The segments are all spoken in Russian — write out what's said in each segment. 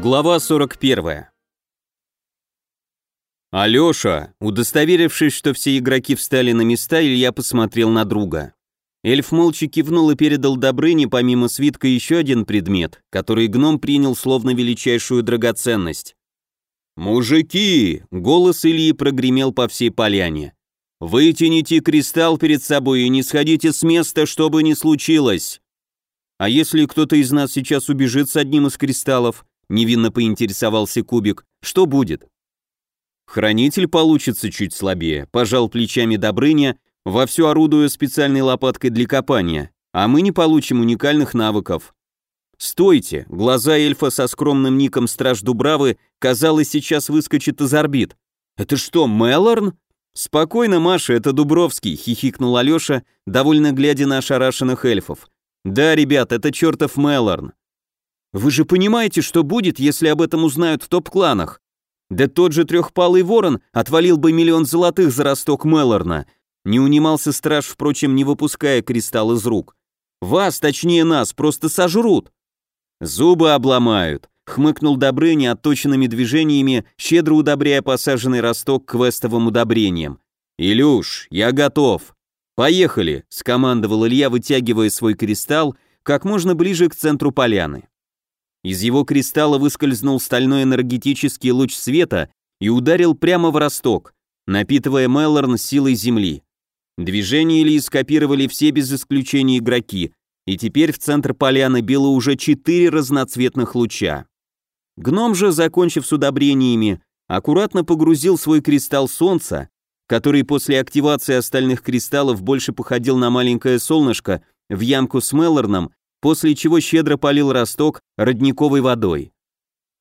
Глава 41. Алёша, удостоверившись, что все игроки встали на места, Илья посмотрел на друга. Эльф молча кивнул и передал Добрыне помимо свитка еще один предмет, который гном принял словно величайшую драгоценность. «Мужики!» — голос Ильи прогремел по всей поляне. «Вытяните кристалл перед собой и не сходите с места, что бы ни случилось!» «А если кто-то из нас сейчас убежит с одним из кристаллов?» Невинно поинтересовался Кубик. Что будет? Хранитель получится чуть слабее, пожал плечами Добрыня, вовсю орудуя специальной лопаткой для копания, а мы не получим уникальных навыков. Стойте, глаза эльфа со скромным ником Страж Дубравы, казалось, сейчас выскочит из орбит. Это что, Мелорн? Спокойно, Маша, это Дубровский, хихикнул Алёша, довольно глядя на ошарашенных эльфов. Да, ребят, это чертов Мелорн. Вы же понимаете, что будет, если об этом узнают в топ-кланах? Да тот же трехпалый ворон отвалил бы миллион золотых за росток Мелорна. Не унимался страж, впрочем, не выпуская кристалл из рук. Вас, точнее нас, просто сожрут. Зубы обломают, хмыкнул Добрыня отточенными движениями, щедро удобряя посаженный росток квестовым удобрением. «Илюш, я готов!» «Поехали!» — скомандовал Илья, вытягивая свой кристалл как можно ближе к центру поляны. Из его кристалла выскользнул стальной энергетический луч света и ударил прямо в росток, напитывая Мелорн силой земли. Движения Ильи скопировали все без исключения игроки, и теперь в центр поляны било уже четыре разноцветных луча. Гном же, закончив с удобрениями, аккуратно погрузил свой кристалл солнца, который после активации остальных кристаллов больше походил на маленькое солнышко, в ямку с Мелорном после чего щедро полил росток родниковой водой.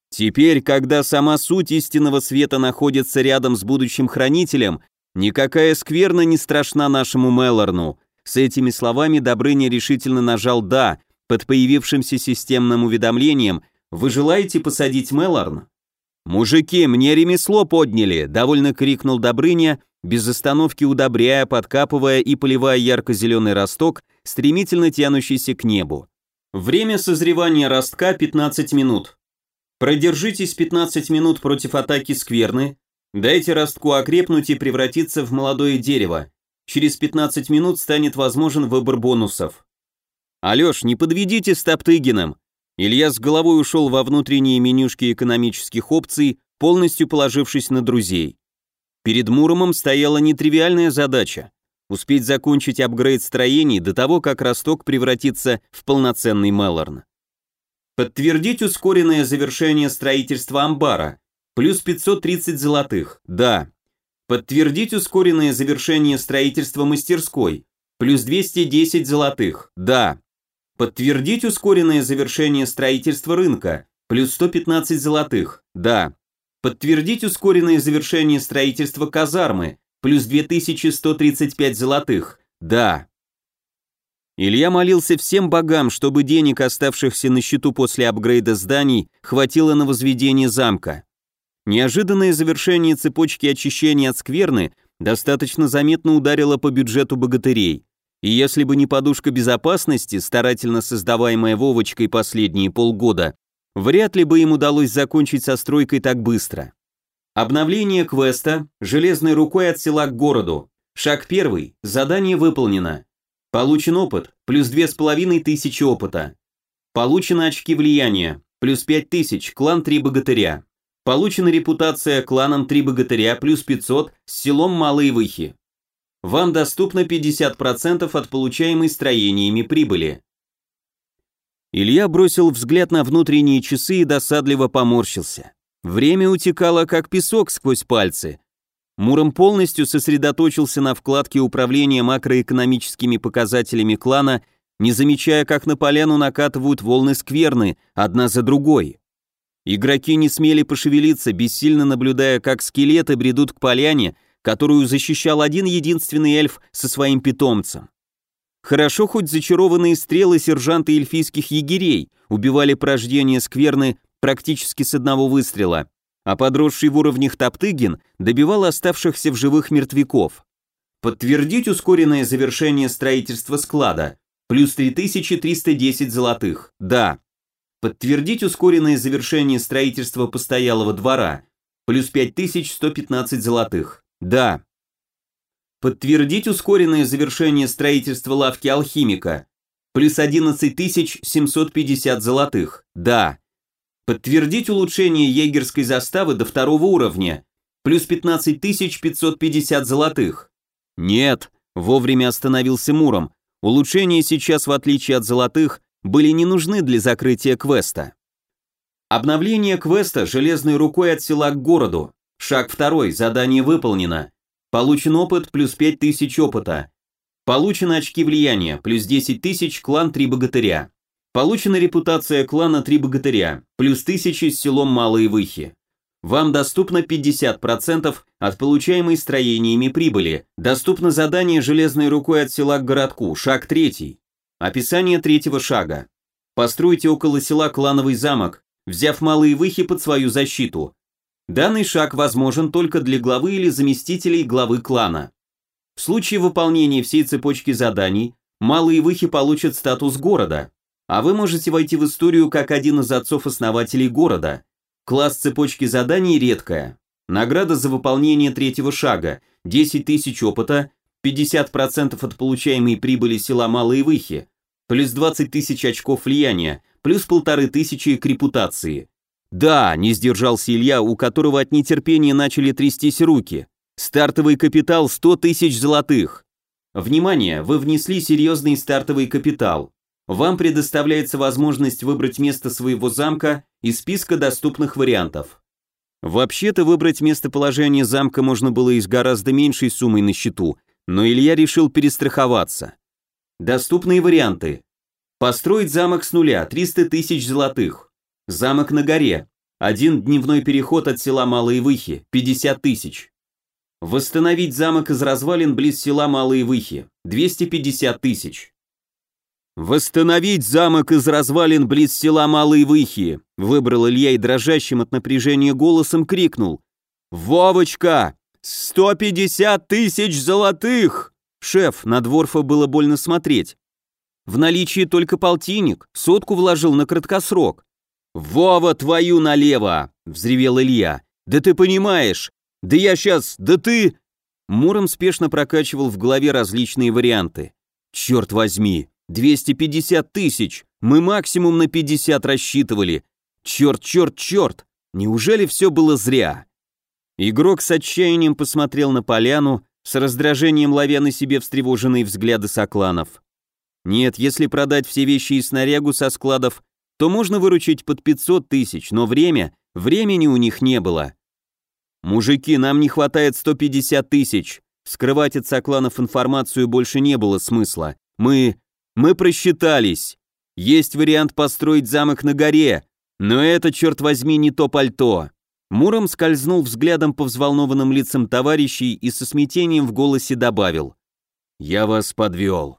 Теперь, когда сама суть истинного света находится рядом с будущим хранителем, никакая скверна не страшна нашему Мелорну. С этими словами Добрыня решительно нажал «да» под появившимся системным уведомлением «Вы желаете посадить Мелорн?» «Мужики, мне ремесло подняли!» — довольно крикнул Добрыня, без остановки удобряя, подкапывая и поливая ярко-зеленый росток, стремительно тянущийся к небу. Время созревания ростка 15 минут. Продержитесь 15 минут против атаки скверны, дайте ростку окрепнуть и превратиться в молодое дерево. Через 15 минут станет возможен выбор бонусов. Алёш, не подведите с Топтыгиным. Илья с головой ушел во внутренние менюшки экономических опций, полностью положившись на друзей. Перед Муромом стояла нетривиальная задача – успеть закончить апгрейд строений до того, как росток превратится в полноценный Мелорн. Подтвердить ускоренное завершение строительства амбара. Плюс 530 золотых. Да. Подтвердить ускоренное завершение строительства мастерской. Плюс 210 золотых. Да. Подтвердить ускоренное завершение строительства рынка. Плюс 115 золотых. Да. Подтвердить ускоренное завершение строительства казармы, плюс 2135 золотых. Да. Илья молился всем богам, чтобы денег, оставшихся на счету после апгрейда зданий, хватило на возведение замка. Неожиданное завершение цепочки очищения от скверны достаточно заметно ударило по бюджету богатырей. И если бы не подушка безопасности, старательно создаваемая Вовочкой последние полгода, Вряд ли бы им удалось закончить со стройкой так быстро. Обновление квеста «Железной рукой от села к городу». Шаг первый. Задание выполнено. Получен опыт, плюс две с половиной тысячи опыта. Получено очки влияния, плюс пять тысяч, клан Три Богатыря. Получена репутация кланом Три Богатыря, плюс 500, с селом Малые Выхи. Вам доступно 50% от получаемой строениями прибыли. Илья бросил взгляд на внутренние часы и досадливо поморщился. Время утекало как песок сквозь пальцы. Муром полностью сосредоточился на вкладке управления макроэкономическими показателями клана, не замечая, как на поляну накатывают волны скверны, одна за другой. Игроки не смели пошевелиться, бессильно наблюдая, как скелеты бредут к поляне, которую защищал один единственный эльф со своим питомцем. Хорошо хоть зачарованные стрелы сержанта эльфийских егерей убивали порождение скверны практически с одного выстрела, а подросший в уровнях Топтыгин добивал оставшихся в живых мертвяков. Подтвердить ускоренное завершение строительства склада. Плюс 3310 золотых. Да. Подтвердить ускоренное завершение строительства постоялого двора. Плюс 5115 золотых. Да. Подтвердить ускоренное завершение строительства лавки алхимика. Плюс 11750 золотых. Да. Подтвердить улучшение егерской заставы до второго уровня. Плюс 15550 золотых. Нет. Вовремя остановился Муром. Улучшения сейчас, в отличие от золотых, были не нужны для закрытия квеста. Обновление квеста железной рукой от села к городу. Шаг второй, задание выполнено. Получен опыт плюс 5000 опыта. Получены очки влияния плюс 10 тысяч клан Три Богатыря. Получена репутация клана Три Богатыря плюс 1000 с селом Малые Выхи. Вам доступно 50% от получаемой строениями прибыли. Доступно задание железной рукой от села к городку, шаг третий. Описание третьего шага. Постройте около села клановый замок, взяв малые выхи под свою защиту. Данный шаг возможен только для главы или заместителей главы клана. В случае выполнения всей цепочки заданий, малые выхи получат статус города, а вы можете войти в историю как один из отцов-основателей города. Класс цепочки заданий редкая. Награда за выполнение третьего шага, 10 тысяч опыта, 50% от получаемой прибыли села Малые Выхи, плюс 20 тысяч очков влияния, плюс полторы тысячи к репутации. Да, не сдержался Илья, у которого от нетерпения начали трястись руки. Стартовый капитал 100 тысяч золотых. Внимание, вы внесли серьезный стартовый капитал. Вам предоставляется возможность выбрать место своего замка из списка доступных вариантов. Вообще-то выбрать местоположение замка можно было и с гораздо меньшей суммой на счету, но Илья решил перестраховаться. Доступные варианты. Построить замок с нуля, 300 тысяч золотых. Замок на горе. Один дневной переход от села Малые Выхи, 50 тысяч. Восстановить замок из развалин близ села Малые Выхи, 250 тысяч. «Восстановить замок из развалин близ села Малые Выхи», выбрал Илья и дрожащим от напряжения голосом крикнул. «Вовочка! 150 тысяч золотых!» «Шеф, на Дворфа было больно смотреть. В наличии только полтинник, сотку вложил на краткосрок. «Вова, твою налево!» — взревел Илья. «Да ты понимаешь! Да я сейчас... Да ты...» Муром спешно прокачивал в голове различные варианты. «Черт возьми! 250 тысяч! Мы максимум на 50 рассчитывали! Черт, черт, черт! Неужели все было зря?» Игрок с отчаянием посмотрел на поляну, с раздражением ловя на себе встревоженные взгляды сокланов. Нет, если продать все вещи и снарягу со складов, то можно выручить под 500 тысяч, но время, времени у них не было. Мужики, нам не хватает 150 тысяч. Скрывать от сокланов информацию больше не было смысла. Мы... мы просчитались. Есть вариант построить замок на горе, но это, черт возьми, не то пальто. Муром скользнул взглядом по взволнованным лицам товарищей и со смятением в голосе добавил. «Я вас подвел.